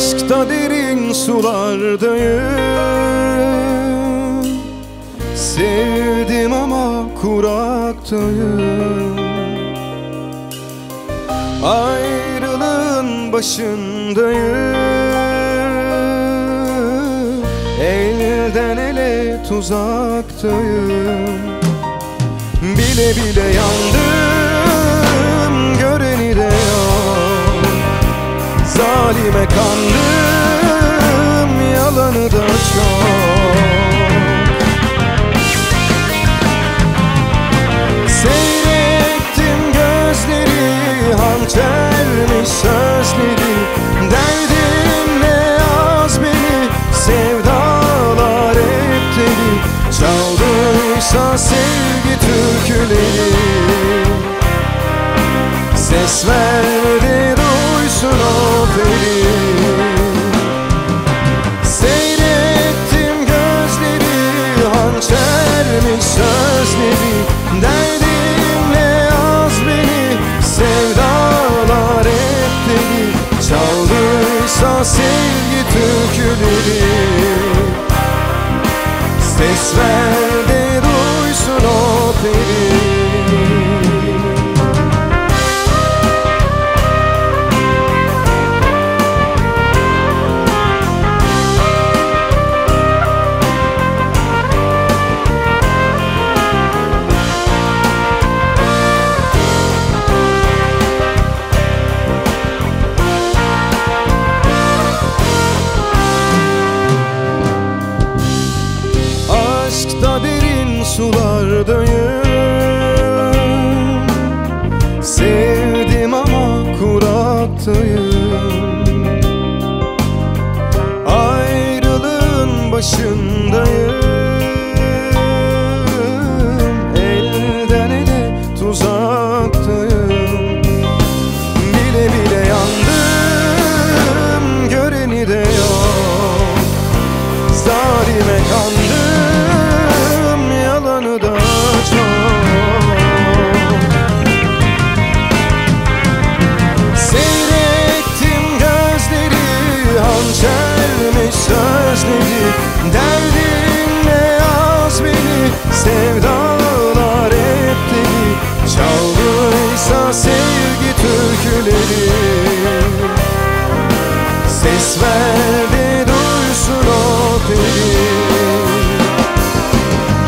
Aşkta derin sulardayım Sevdim ama kuraktayım. Ayrılığın başındayım. Elden ele tuzaktayım. Bile bile yandım sevgi türküleri Ses ver de duysun o peri. Seyrettim gözleri Hançermiş sözleri Derdimle yaz beni Sevdalar hep deli Çaldıysa sevgi türküleri Ses ver o Ayrılığın türküleri Ses ver de duysun o peri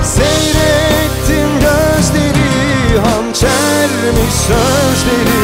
Seyrettim gözleri Hançermiş sözleri